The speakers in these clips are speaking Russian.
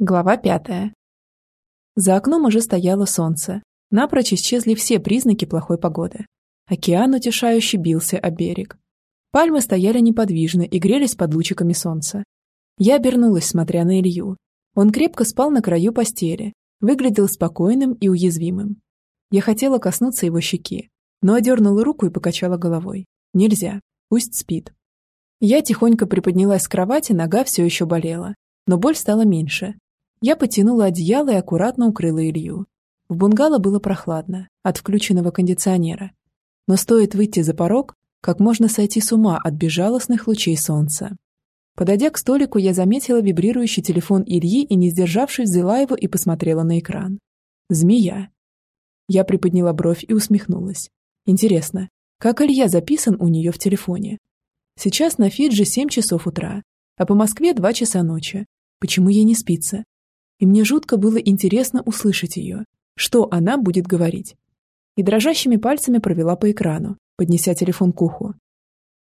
Глава пятая. За окном уже стояло солнце. Напрочь исчезли все признаки плохой погоды. Океан утешающе бился о берег. Пальмы стояли неподвижно и грелись под лучиками солнца. Я обернулась, смотря на Илью. Он крепко спал на краю постели, выглядел спокойным и уязвимым. Я хотела коснуться его щеки, но одернула руку и покачала головой. Нельзя, пусть спит. Я тихонько приподнялась с кровати, нога все еще болела, но боль стала меньше, я потянула одеяло и аккуратно укрыла Илью. В бунгало было прохладно, от включенного кондиционера. Но стоит выйти за порог, как можно сойти с ума от безжалостных лучей солнца. Подойдя к столику, я заметила вибрирующий телефон Ильи и, не сдержавшись, взяла его и посмотрела на экран. «Змея». Я приподняла бровь и усмехнулась. Интересно, как Илья записан у нее в телефоне? Сейчас на Фиджи 7 часов утра, а по Москве 2 часа ночи. Почему ей не спится? И мне жутко было интересно услышать ее, что она будет говорить. И дрожащими пальцами провела по экрану, поднеся телефон к уху.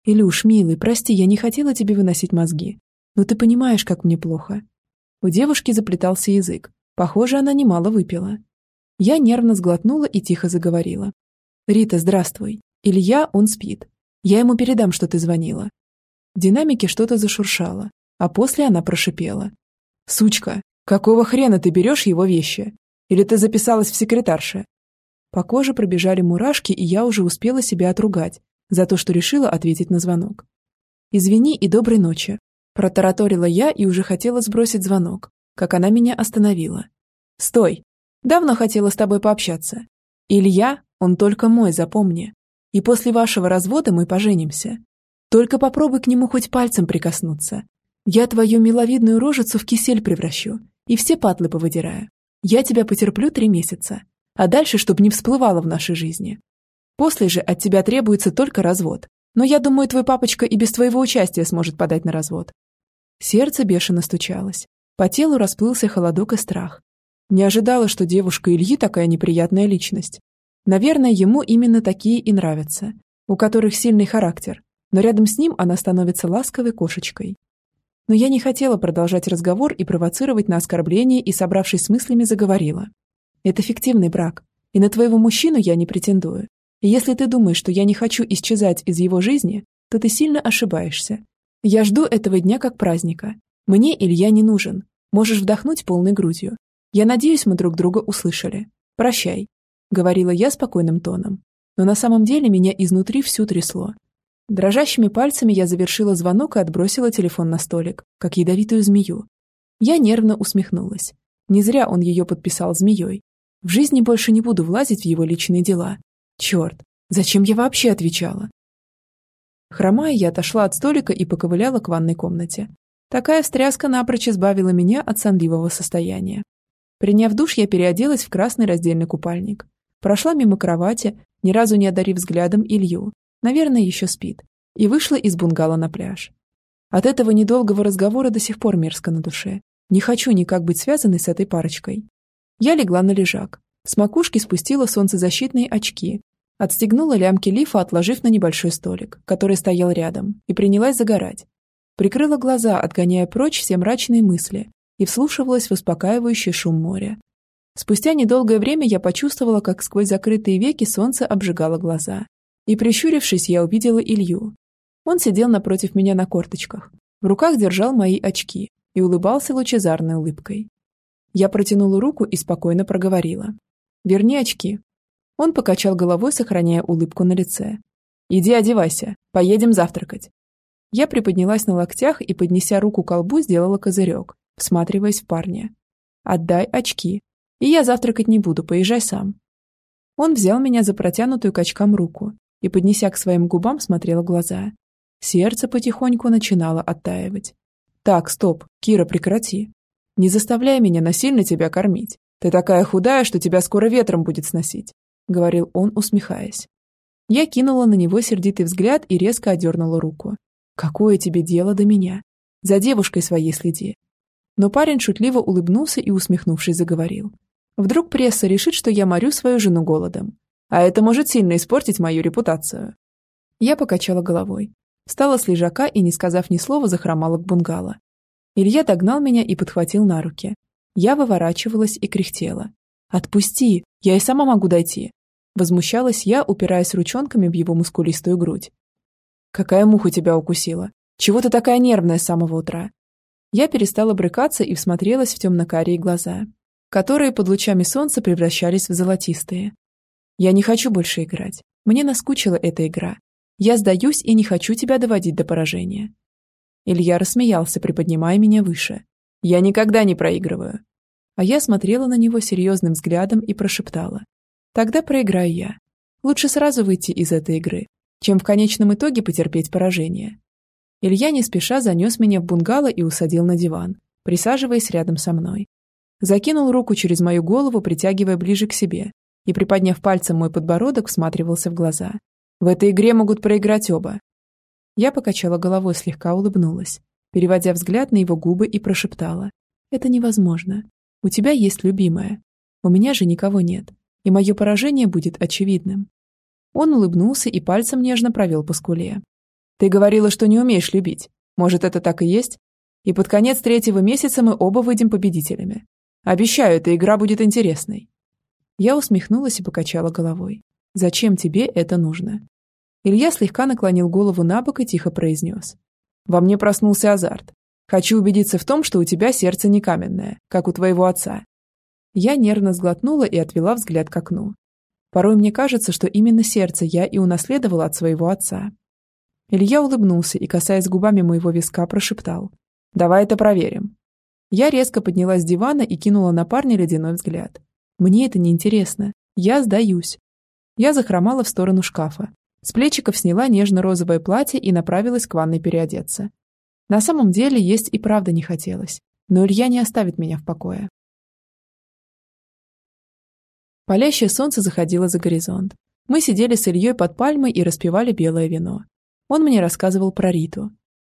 «Илюш, милый, прости, я не хотела тебе выносить мозги, но ты понимаешь, как мне плохо». У девушки заплетался язык. Похоже, она немало выпила. Я нервно сглотнула и тихо заговорила. «Рита, здравствуй. Илья, он спит. Я ему передам, что ты звонила». В динамике что-то зашуршало, а после она прошипела. «Сучка, «Какого хрена ты берешь его вещи? Или ты записалась в секретарше?» По коже пробежали мурашки, и я уже успела себя отругать за то, что решила ответить на звонок. «Извини и доброй ночи», – протараторила я и уже хотела сбросить звонок, как она меня остановила. «Стой! Давно хотела с тобой пообщаться. Илья, он только мой, запомни. И после вашего развода мы поженимся. Только попробуй к нему хоть пальцем прикоснуться. Я твою миловидную рожицу в кисель превращу и все патлы повыдираю. Я тебя потерплю три месяца, а дальше, чтобы не всплывало в нашей жизни. После же от тебя требуется только развод. Но я думаю, твой папочка и без твоего участия сможет подать на развод». Сердце бешено стучалось. По телу расплылся холодок и страх. Не ожидала, что девушка Ильи такая неприятная личность. Наверное, ему именно такие и нравятся, у которых сильный характер, но рядом с ним она становится ласковой кошечкой. Но я не хотела продолжать разговор и провоцировать на оскорбление и, собравшись с мыслями, заговорила. «Это фиктивный брак, и на твоего мужчину я не претендую. И если ты думаешь, что я не хочу исчезать из его жизни, то ты сильно ошибаешься. Я жду этого дня как праздника. Мне Илья не нужен. Можешь вдохнуть полной грудью. Я надеюсь, мы друг друга услышали. Прощай», — говорила я спокойным тоном. Но на самом деле меня изнутри всю трясло. Дрожащими пальцами я завершила звонок и отбросила телефон на столик, как ядовитую змею. Я нервно усмехнулась. Не зря он ее подписал змеей. В жизни больше не буду влазить в его личные дела. Черт, зачем я вообще отвечала? Хромая, я отошла от столика и поковыляла к ванной комнате. Такая встряска напрочь избавила меня от сонливого состояния. Приняв душ, я переоделась в красный раздельный купальник. Прошла мимо кровати, ни разу не одарив взглядом Илью, Наверное, еще спит. И вышла из бунгало на пляж. От этого недолгого разговора до сих пор мерзко на душе. Не хочу никак быть связанной с этой парочкой. Я легла на лежак. С макушки спустила солнцезащитные очки. Отстегнула лямки лифа, отложив на небольшой столик, который стоял рядом, и принялась загорать. Прикрыла глаза, отгоняя прочь все мрачные мысли, и вслушивалась в успокаивающий шум моря. Спустя недолгое время я почувствовала, как сквозь закрытые веки солнце обжигало глаза. И прищурившись, я увидела Илью. Он сидел напротив меня на корточках, в руках держал мои очки и улыбался лучезарной улыбкой. Я протянула руку и спокойно проговорила. «Верни очки». Он покачал головой, сохраняя улыбку на лице. «Иди одевайся, поедем завтракать». Я приподнялась на локтях и, поднеся руку к колбу, сделала козырек, всматриваясь в парня. «Отдай очки. И я завтракать не буду, поезжай сам». Он взял меня за протянутую к очкам руку и, поднеся к своим губам, смотрела глаза. Сердце потихоньку начинало оттаивать. «Так, стоп, Кира, прекрати. Не заставляй меня насильно тебя кормить. Ты такая худая, что тебя скоро ветром будет сносить», — говорил он, усмехаясь. Я кинула на него сердитый взгляд и резко одернула руку. «Какое тебе дело до меня? За девушкой своей следи». Но парень шутливо улыбнулся и, усмехнувшись, заговорил. «Вдруг пресса решит, что я морю свою жену голодом. А это может сильно испортить мою репутацию. Я покачала головой. Встала с лежака и, не сказав ни слова, захромала к бунгало. Илья догнал меня и подхватил на руки. Я выворачивалась и кряхтела. «Отпусти! Я и сама могу дойти!» Возмущалась я, упираясь ручонками в его мускулистую грудь. «Какая муха тебя укусила? Чего ты такая нервная с самого утра?» Я перестала брыкаться и всмотрелась в темно-карие глаза, которые под лучами солнца превращались в золотистые. «Я не хочу больше играть. Мне наскучила эта игра. Я сдаюсь и не хочу тебя доводить до поражения». Илья рассмеялся, приподнимая меня выше. «Я никогда не проигрываю». А я смотрела на него серьезным взглядом и прошептала. «Тогда проиграю я. Лучше сразу выйти из этой игры, чем в конечном итоге потерпеть поражение». Илья не спеша занес меня в бунгало и усадил на диван, присаживаясь рядом со мной. Закинул руку через мою голову, притягивая ближе к себе, и, приподняв пальцем мой подбородок, всматривался в глаза. «В этой игре могут проиграть оба». Я покачала головой, слегка улыбнулась, переводя взгляд на его губы и прошептала. «Это невозможно. У тебя есть любимая. У меня же никого нет, и мое поражение будет очевидным». Он улыбнулся и пальцем нежно провел по скуле, ты говорила, что не умеешь любить. Может, это так и есть? И под конец третьего месяца мы оба выйдем победителями. Обещаю, эта игра будет интересной». Я усмехнулась и покачала головой. «Зачем тебе это нужно?» Илья слегка наклонил голову на бок и тихо произнес. «Во мне проснулся азарт. Хочу убедиться в том, что у тебя сердце не каменное, как у твоего отца». Я нервно сглотнула и отвела взгляд к окну. Порой мне кажется, что именно сердце я и унаследовала от своего отца. Илья улыбнулся и, касаясь губами моего виска, прошептал. «Давай это проверим». Я резко поднялась с дивана и кинула на парня ледяной взгляд. «Мне это не интересно. Я сдаюсь». Я захромала в сторону шкафа. С плечиков сняла нежно-розовое платье и направилась к ванной переодеться. На самом деле есть и правда не хотелось. Но Илья не оставит меня в покое. Палящее солнце заходило за горизонт. Мы сидели с Ильей под пальмой и распивали белое вино. Он мне рассказывал про Риту.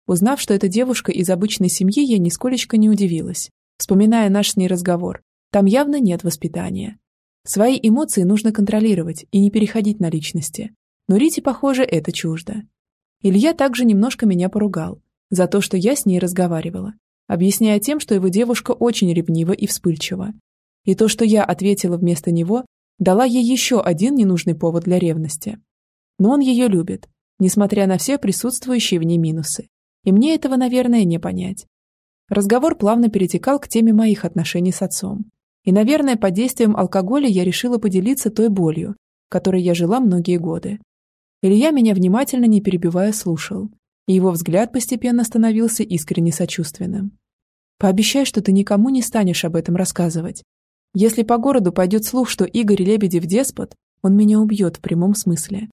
Узнав, что это девушка из обычной семьи, я нисколечко не удивилась, вспоминая наш с ней разговор. Там явно нет воспитания. Свои эмоции нужно контролировать и не переходить на личности. Но Рите, похоже, это чуждо. Илья также немножко меня поругал за то, что я с ней разговаривала, объясняя тем, что его девушка очень ревнива и вспыльчива. И то, что я ответила вместо него, дала ей еще один ненужный повод для ревности. Но он ее любит, несмотря на все присутствующие в ней минусы. И мне этого, наверное, не понять. Разговор плавно перетекал к теме моих отношений с отцом. И, наверное, под действием алкоголя я решила поделиться той болью, которой я жила многие годы. Илья меня внимательно, не перебивая, слушал, и его взгляд постепенно становился искренне сочувственным. «Пообещай, что ты никому не станешь об этом рассказывать. Если по городу пойдет слух, что Игорь Лебедев деспот, он меня убьет в прямом смысле.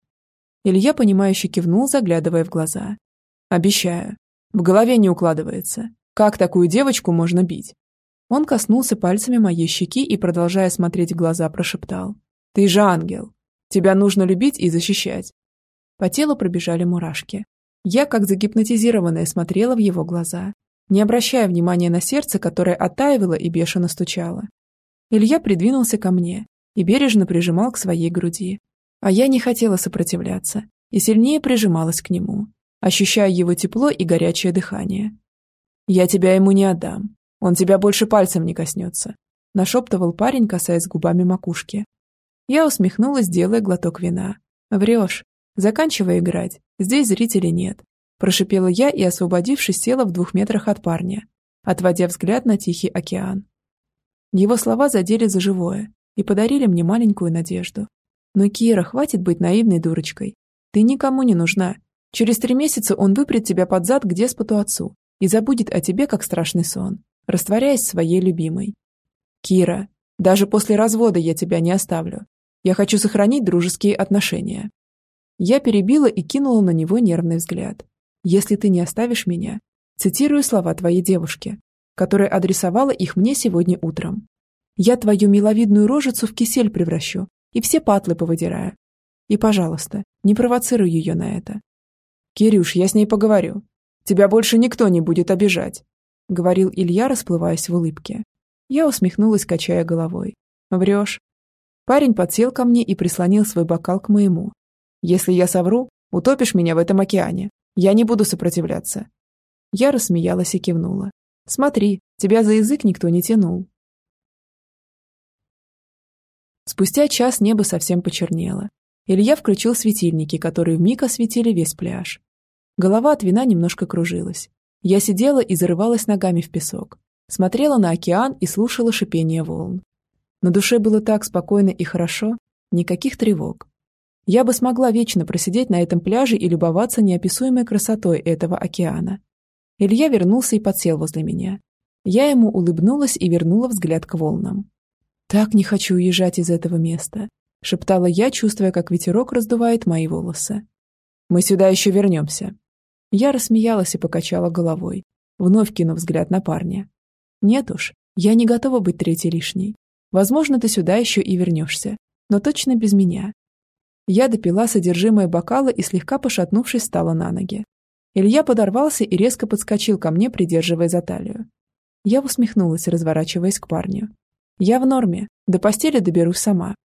Илья, понимающе кивнул, заглядывая в глаза. «Обещаю. В голове не укладывается. Как такую девочку можно бить?» Он коснулся пальцами моей щеки и, продолжая смотреть в глаза, прошептал. «Ты же ангел. Тебя нужно любить и защищать». По телу пробежали мурашки. Я, как загипнотизированная, смотрела в его глаза, не обращая внимания на сердце, которое оттаивало и бешено стучало. Илья придвинулся ко мне и бережно прижимал к своей груди, а я не хотела сопротивляться и сильнее прижималась к нему, ощущая его тепло и горячее дыхание. «Я тебя ему не отдам. Он тебя больше пальцем не коснется», нашептывал парень, касаясь губами макушки. Я усмехнулась, делая глоток вина. «Врешь. Заканчивай играть. Здесь зрителей нет», прошипела я и, освободившись, села в двух метрах от парня, отводя взгляд на Тихий океан. Его слова задели за живое и подарили мне маленькую надежду. Но, Кира, хватит быть наивной дурочкой. Ты никому не нужна. Через три месяца он выпрет тебя под зад к деспоту отцу и забудет о тебе, как страшный сон, растворяясь в своей любимой. Кира, даже после развода я тебя не оставлю. Я хочу сохранить дружеские отношения. Я перебила и кинула на него нервный взгляд. Если ты не оставишь меня, цитирую слова твоей девушки, которая адресовала их мне сегодня утром. Я твою миловидную рожицу в кисель превращу и все патлы повыдираю. И, пожалуйста, не провоцируй ее на это. Кирюш, я с ней поговорю. Тебя больше никто не будет обижать, говорил Илья, расплываясь в улыбке. Я усмехнулась, качая головой. Врешь. Парень подсел ко мне и прислонил свой бокал к моему. Если я совру, утопишь меня в этом океане. Я не буду сопротивляться. Я рассмеялась и кивнула. Смотри, тебя за язык никто не тянул. Спустя час небо совсем почернело. Илья включил светильники, которые вмиг осветили весь пляж. Голова от вина немножко кружилась. Я сидела и зарывалась ногами в песок. Смотрела на океан и слушала шипение волн. На душе было так спокойно и хорошо, никаких тревог. Я бы смогла вечно просидеть на этом пляже и любоваться неописуемой красотой этого океана. Илья вернулся и подсел возле меня. Я ему улыбнулась и вернула взгляд к волнам. «Так не хочу уезжать из этого места», — шептала я, чувствуя, как ветерок раздувает мои волосы. «Мы сюда еще вернемся». Я рассмеялась и покачала головой, вновь кинув взгляд на парня. «Нет уж, я не готова быть третьей лишней. Возможно, ты сюда еще и вернешься, но точно без меня». Я допила содержимое бокала и, слегка пошатнувшись, стала на ноги. Илья подорвался и резко подскочил ко мне, придерживая за талию. Я усмехнулась, разворачиваясь к парню. «Я в норме. До постели доберусь сама».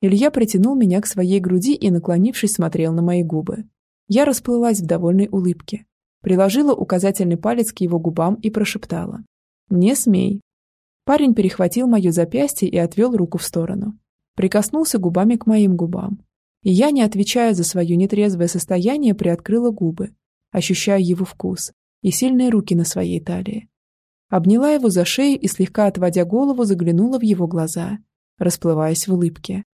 Илья притянул меня к своей груди и, наклонившись, смотрел на мои губы. Я расплылась в довольной улыбке. Приложила указательный палец к его губам и прошептала. «Не смей». Парень перехватил мое запястье и отвел руку в сторону. Прикоснулся губами к моим губам. И я, не отвечая за свое нетрезвое состояние, приоткрыла губы, ощущая его вкус и сильные руки на своей талии. Обняла его за шею и, слегка отводя голову, заглянула в его глаза, расплываясь в улыбке.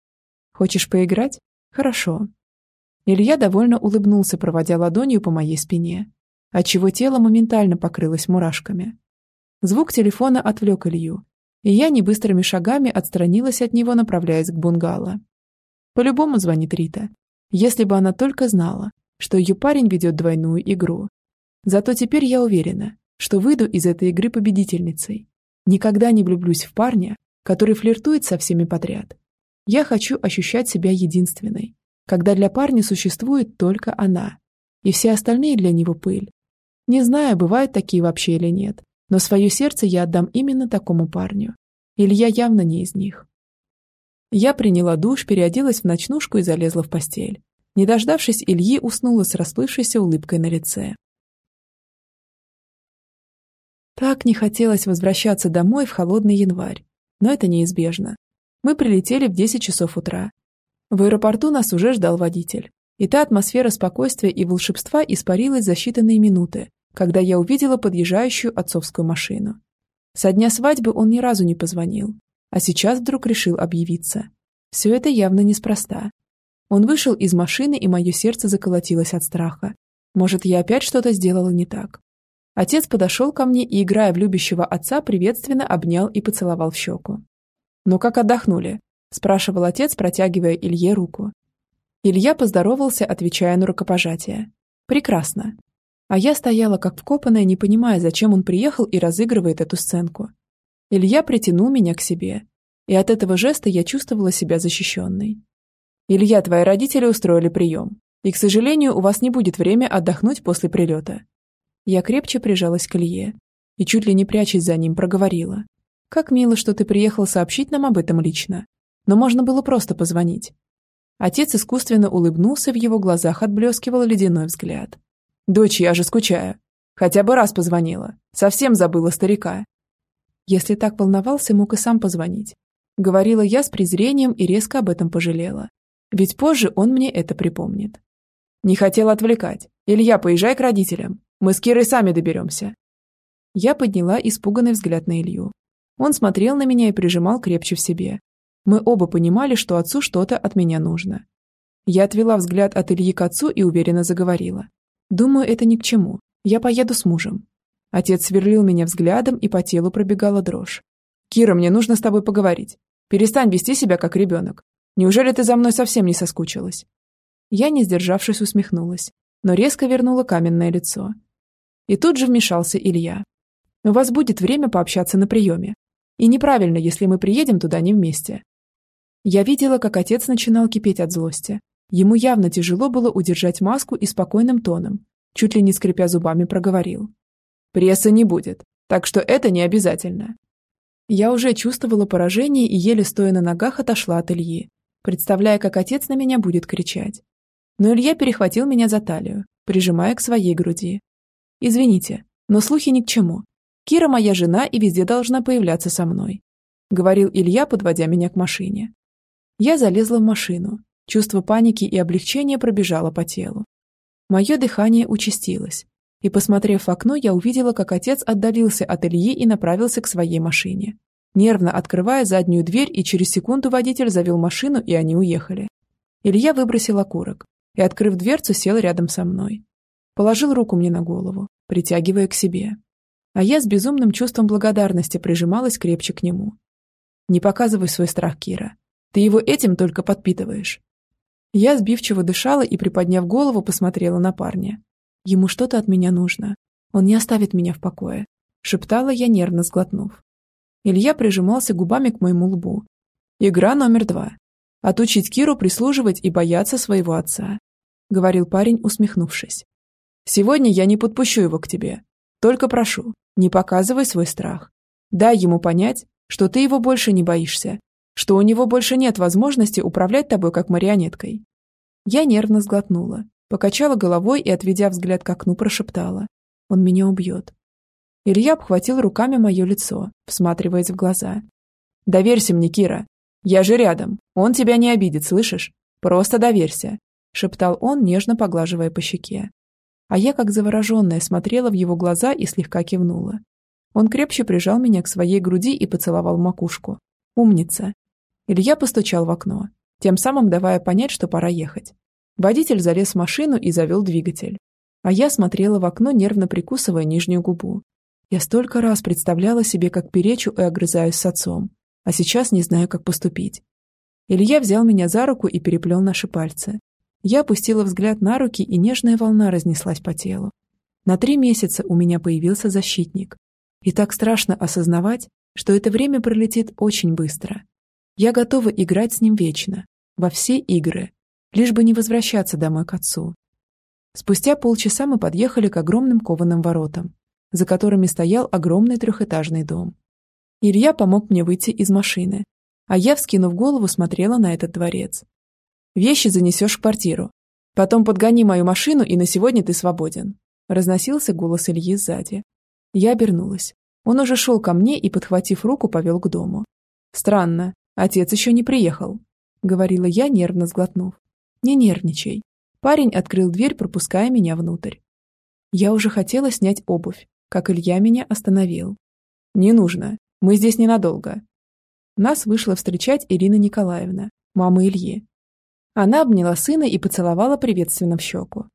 «Хочешь поиграть? Хорошо». Илья довольно улыбнулся, проводя ладонью по моей спине, отчего тело моментально покрылось мурашками. Звук телефона отвлек Илью, и я небыстрыми шагами отстранилась от него, направляясь к бунгало. По-любому звонит Рита. Если бы она только знала, что ее парень ведет двойную игру. Зато теперь я уверена, что выйду из этой игры победительницей. Никогда не влюблюсь в парня, который флиртует со всеми подряд. Я хочу ощущать себя единственной, когда для парня существует только она, и все остальные для него пыль. Не знаю, бывают такие вообще или нет, но свое сердце я отдам именно такому парню. Илья явно не из них. Я приняла душ, переоделась в ночнушку и залезла в постель. Не дождавшись Ильи, уснула с расплывшейся улыбкой на лице. Так не хотелось возвращаться домой в холодный январь, но это неизбежно. Мы прилетели в 10 часов утра. В аэропорту нас уже ждал водитель. И та атмосфера спокойствия и волшебства испарилась за считанные минуты, когда я увидела подъезжающую отцовскую машину. Со дня свадьбы он ни разу не позвонил, а сейчас вдруг решил объявиться. Все это явно неспроста. Он вышел из машины, и мое сердце заколотилось от страха. Может, я опять что-то сделала не так. Отец подошел ко мне и, играя в любящего отца, приветственно обнял и поцеловал в щеку. «Ну как отдохнули?» – спрашивал отец, протягивая Илье руку. Илья поздоровался, отвечая на рукопожатие. «Прекрасно». А я стояла как вкопанная, не понимая, зачем он приехал и разыгрывает эту сценку. Илья притянул меня к себе, и от этого жеста я чувствовала себя защищенной. «Илья, твои родители устроили прием, и, к сожалению, у вас не будет время отдохнуть после прилета. Я крепче прижалась к Илье и, чуть ли не прячась за ним, проговорила. «Как мило, что ты приехал сообщить нам об этом лично. Но можно было просто позвонить». Отец искусственно улыбнулся, в его глазах отблескивал ледяной взгляд. «Дочь, я же скучаю. Хотя бы раз позвонила. Совсем забыла старика». Если так волновался, мог и сам позвонить. Говорила я с презрением и резко об этом пожалела. Ведь позже он мне это припомнит. Не хотел отвлекать. Илья, поезжай к родителям. Мы с Кирой сами доберемся». Я подняла испуганный взгляд на Илью. Он смотрел на меня и прижимал крепче в себе. Мы оба понимали, что отцу что-то от меня нужно. Я отвела взгляд от Ильи к отцу и уверенно заговорила. «Думаю, это ни к чему. Я поеду с мужем». Отец сверлил меня взглядом, и по телу пробегала дрожь. «Кира, мне нужно с тобой поговорить. Перестань вести себя как ребенок. Неужели ты за мной совсем не соскучилась?» Я, не сдержавшись, усмехнулась, но резко вернула каменное лицо. И тут же вмешался Илья. «У вас будет время пообщаться на приеме. И неправильно, если мы приедем туда не вместе». Я видела, как отец начинал кипеть от злости. Ему явно тяжело было удержать маску и спокойным тоном, чуть ли не скрипя зубами, проговорил. «Пресса не будет, так что это не обязательно». Я уже чувствовала поражение и еле стоя на ногах отошла от Ильи, представляя, как отец на меня будет кричать. Но Илья перехватил меня за талию, прижимая к своей груди, Извините, но слухи ни к чему. Кира моя жена и везде должна появляться со мной», — говорил Илья, подводя меня к машине. Я залезла в машину. Чувство паники и облегчения пробежало по телу. Мое дыхание участилось. И, посмотрев в окно, я увидела, как отец отдалился от Ильи и направился к своей машине. Нервно открывая заднюю дверь, и через секунду водитель завел машину, и они уехали. Илья выбросил окурок и, открыв дверцу, сел рядом со мной. Положил руку мне на голову, притягивая к себе. А я с безумным чувством благодарности прижималась крепче к нему. «Не показывай свой страх, Кира. Ты его этим только подпитываешь». Я сбивчиво дышала и, приподняв голову, посмотрела на парня. Ему что-то от меня нужно. Он не оставит меня в покое. Шептала я, нервно сглотнув. Илья прижимался губами к моему лбу. Игра номер два. Отучить Киру прислуживать и бояться своего отца. Говорил парень, усмехнувшись. Сегодня я не подпущу его к тебе. Только прошу, не показывай свой страх. Дай ему понять, что ты его больше не боишься, что у него больше нет возможности управлять тобой как марионеткой. Я нервно сглотнула, покачала головой и, отведя взгляд к окну, прошептала. Он меня убьет. Илья обхватил руками мое лицо, всматриваясь в глаза. «Доверься мне, Кира. Я же рядом. Он тебя не обидит, слышишь? Просто доверься», — шептал он, нежно поглаживая по щеке. А я, как завороженная, смотрела в его глаза и слегка кивнула. Он крепче прижал меня к своей груди и поцеловал макушку. «Умница!» Илья постучал в окно, тем самым давая понять, что пора ехать. Водитель залез в машину и завел двигатель. А я смотрела в окно, нервно прикусывая нижнюю губу. Я столько раз представляла себе, как перечу и огрызаюсь с отцом, а сейчас не знаю, как поступить. Илья взял меня за руку и переплел наши пальцы. Я опустила взгляд на руки, и нежная волна разнеслась по телу. На три месяца у меня появился защитник. И так страшно осознавать, что это время пролетит очень быстро. Я готова играть с ним вечно, во все игры, лишь бы не возвращаться домой к отцу. Спустя полчаса мы подъехали к огромным кованым воротам, за которыми стоял огромный трехэтажный дом. Илья помог мне выйти из машины, а я, вскинув голову, смотрела на этот дворец. «Вещи занесешь в квартиру. Потом подгони мою машину, и на сегодня ты свободен», разносился голос Ильи сзади. Я обернулась. Он уже шел ко мне и, подхватив руку, повел к дому. «Странно, отец еще не приехал», — говорила я, нервно сглотнув. «Не нервничай». Парень открыл дверь, пропуская меня внутрь. Я уже хотела снять обувь, как Илья меня остановил. «Не нужно. Мы здесь ненадолго». Нас вышла встречать Ирина Николаевна, мама Ильи. Она обняла сына и поцеловала приветственно в щеку.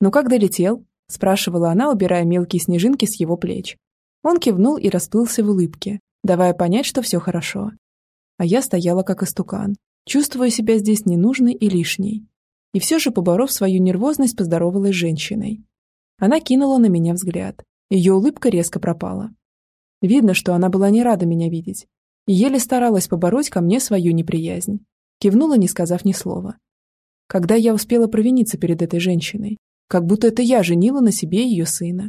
«Ну как долетел?» – спрашивала она, убирая мелкие снежинки с его плеч. Он кивнул и расплылся в улыбке, давая понять, что все хорошо. А я стояла как истукан, чувствуя себя здесь ненужной и лишней. И все же, поборов свою нервозность, поздоровалась с женщиной. Она кинула на меня взгляд, ее улыбка резко пропала. Видно, что она была не рада меня видеть, и еле старалась побороть ко мне свою неприязнь. Кивнула, не сказав ни слова. Когда я успела провиниться перед этой женщиной, как будто это я женила на себе ее сына.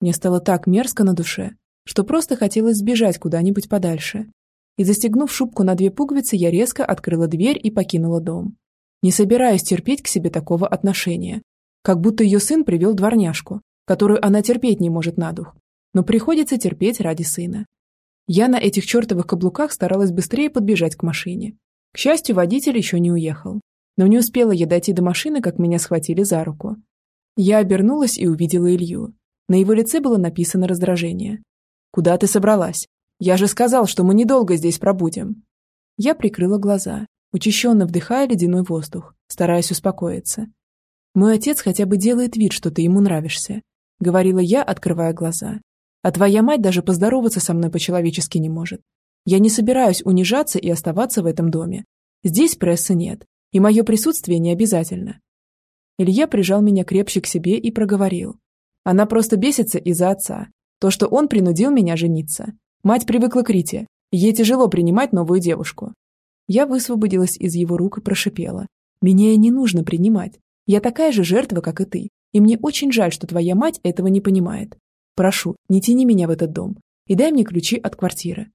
Мне стало так мерзко на душе, что просто хотелось сбежать куда-нибудь подальше. И застегнув шубку на две пуговицы, я резко открыла дверь и покинула дом. Не собираясь терпеть к себе такого отношения. Как будто ее сын привел дворняжку, которую она терпеть не может на дух, но приходится терпеть ради сына. Я на этих чертовых каблуках старалась быстрее подбежать к машине. К счастью, водитель еще не уехал. Но не успела я дойти до машины, как меня схватили за руку. Я обернулась и увидела Илью. На его лице было написано раздражение. «Куда ты собралась? Я же сказал, что мы недолго здесь пробудем». Я прикрыла глаза, учащенно вдыхая ледяной воздух, стараясь успокоиться. «Мой отец хотя бы делает вид, что ты ему нравишься. — говорила я, открывая глаза. «А твоя мать даже поздороваться со мной по-человечески не может. Я не собираюсь унижаться и оставаться в этом доме. Здесь прессы нет, и мое присутствие не обязательно». Илья прижал меня крепче к себе и проговорил. «Она просто бесится из-за отца. То, что он принудил меня жениться. Мать привыкла к Рите. Ей тяжело принимать новую девушку». Я высвободилась из его рук и прошипела. «Меня и не нужно принимать. Я такая же жертва, как и ты. И мне очень жаль, что твоя мать этого не понимает. Прошу, не тяни меня в этот дом и дай мне ключи от квартиры».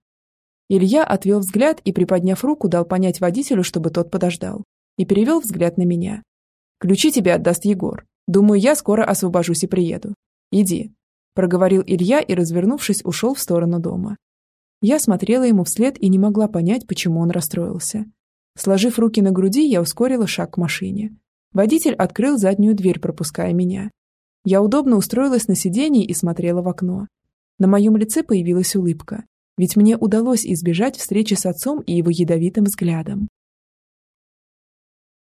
Илья отвел взгляд и, приподняв руку, дал понять водителю, чтобы тот подождал, и перевел взгляд на меня. «Ключи тебе отдаст Егор. Думаю, я скоро освобожусь и приеду. Иди», – проговорил Илья и, развернувшись, ушел в сторону дома. Я смотрела ему вслед и не могла понять, почему он расстроился. Сложив руки на груди, я ускорила шаг к машине. Водитель открыл заднюю дверь, пропуская меня. Я удобно устроилась на сиденье и смотрела в окно. На моем лице появилась улыбка, ведь мне удалось избежать встречи с отцом и его ядовитым взглядом.